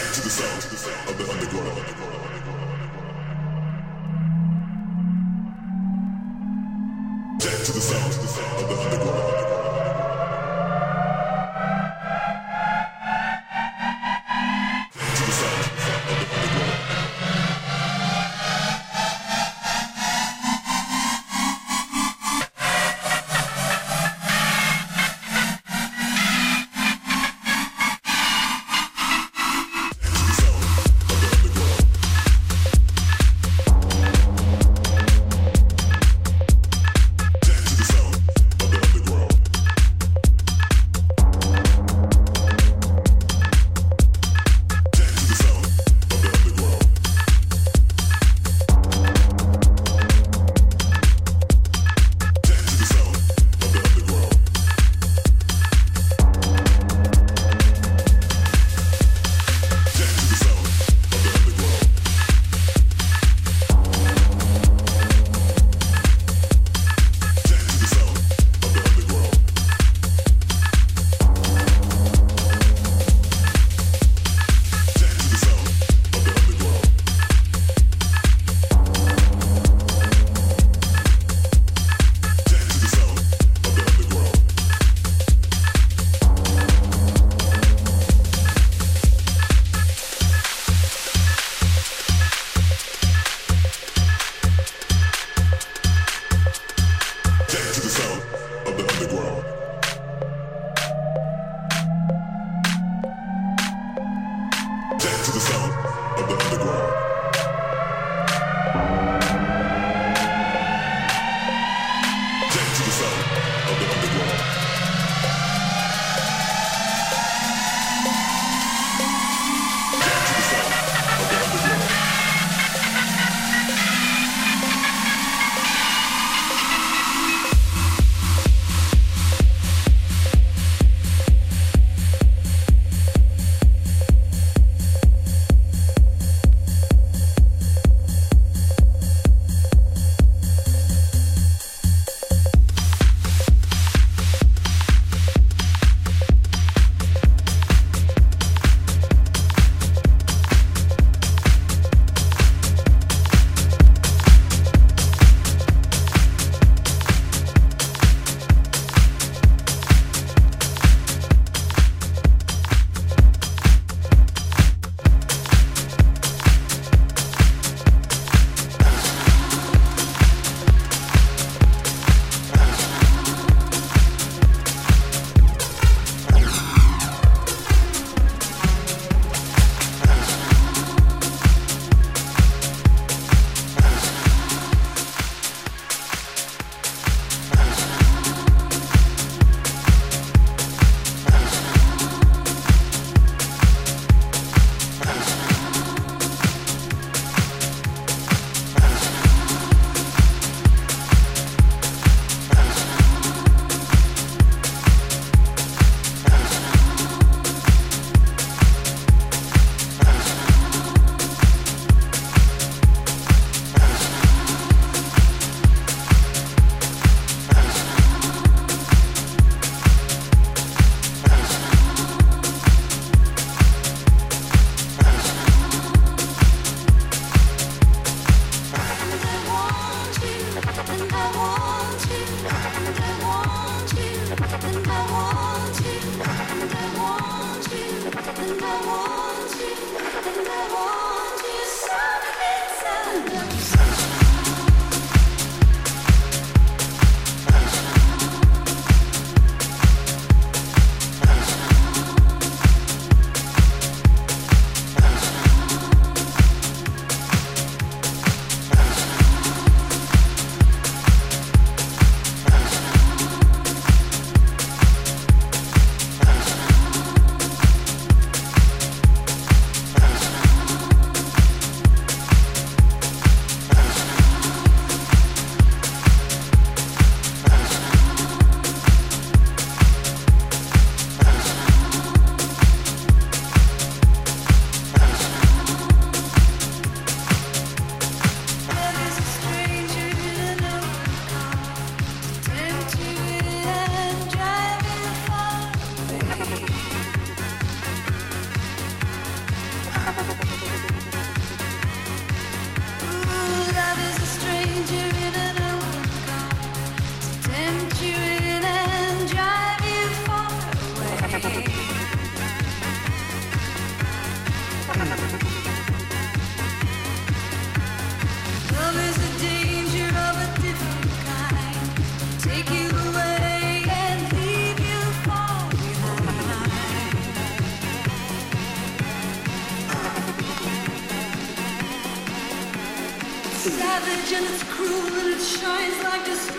to the sound of the underground.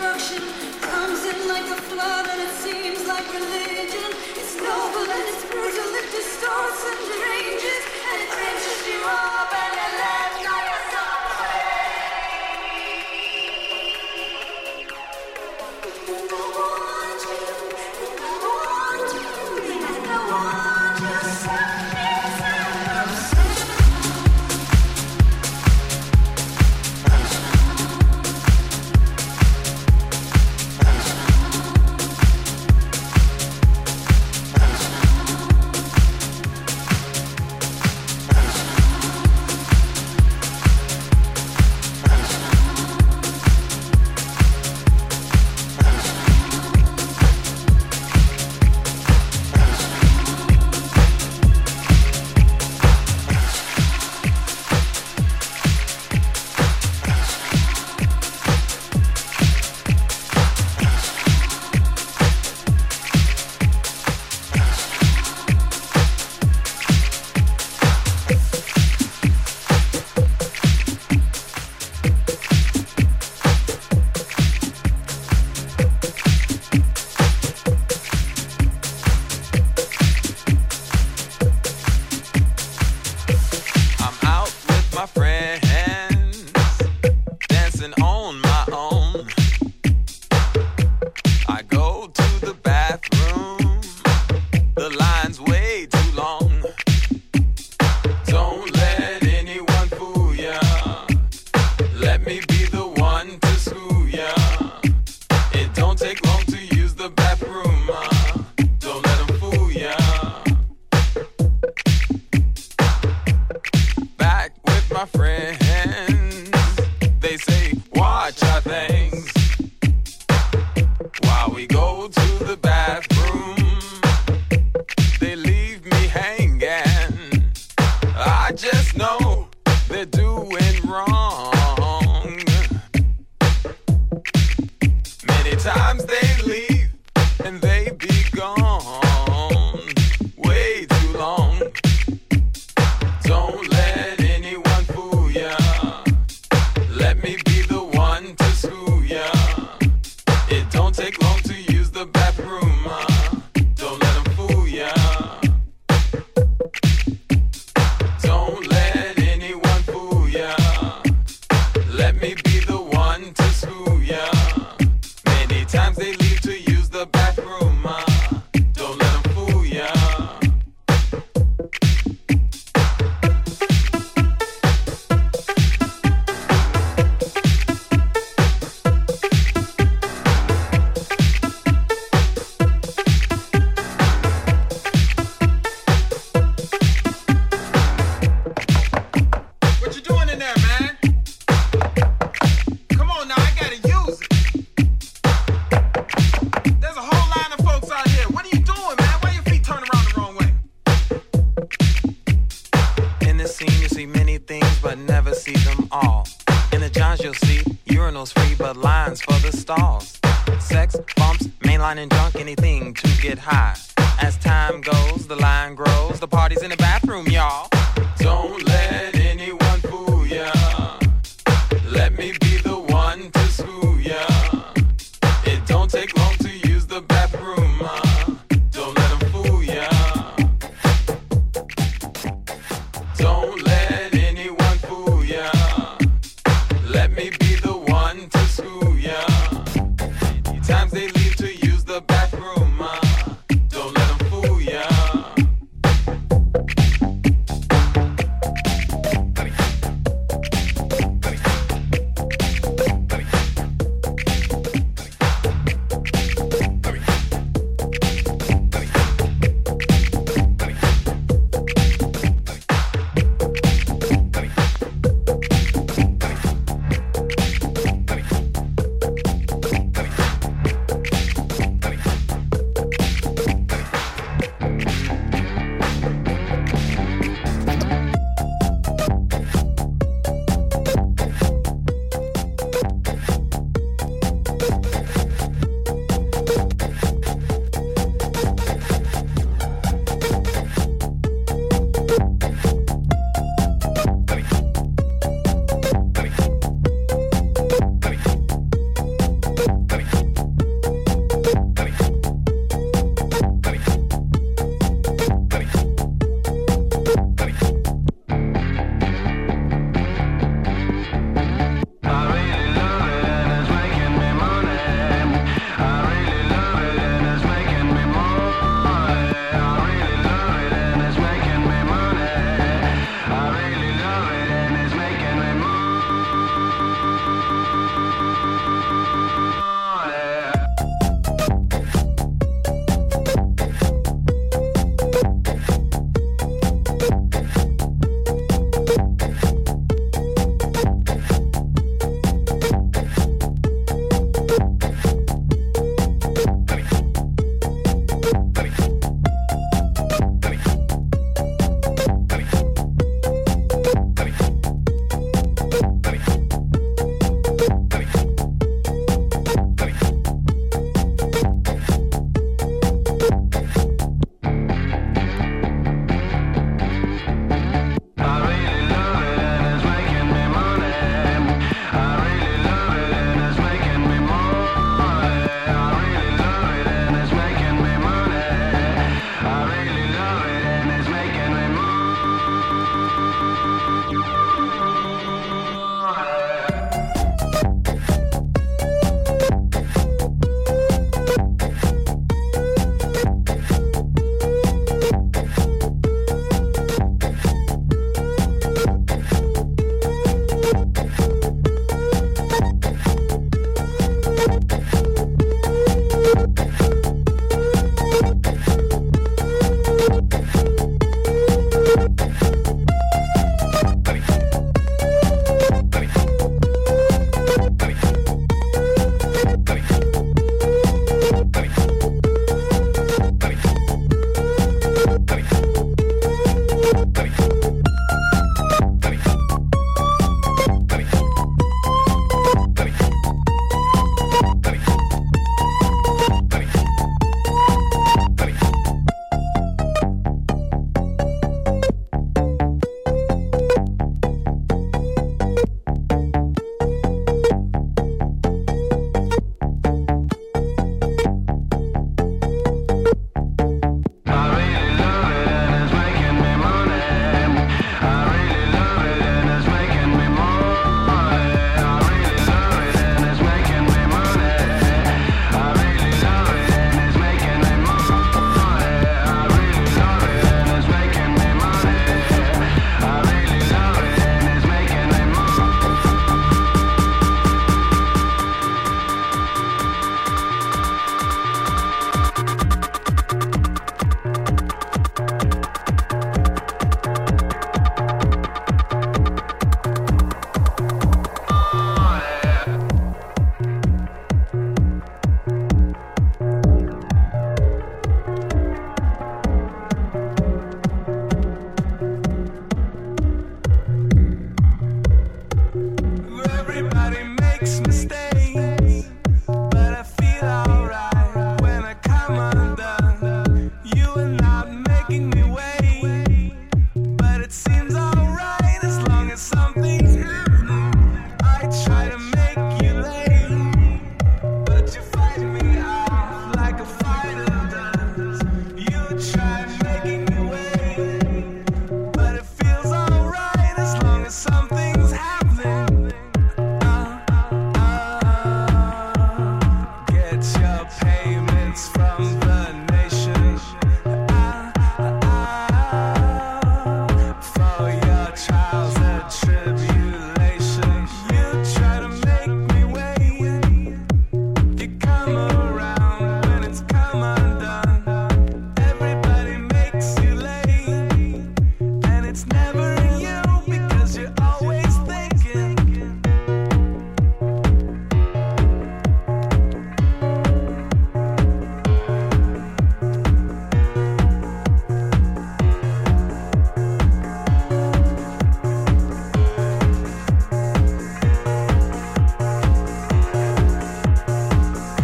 As time goes, the line grows. The party's in the bathroom,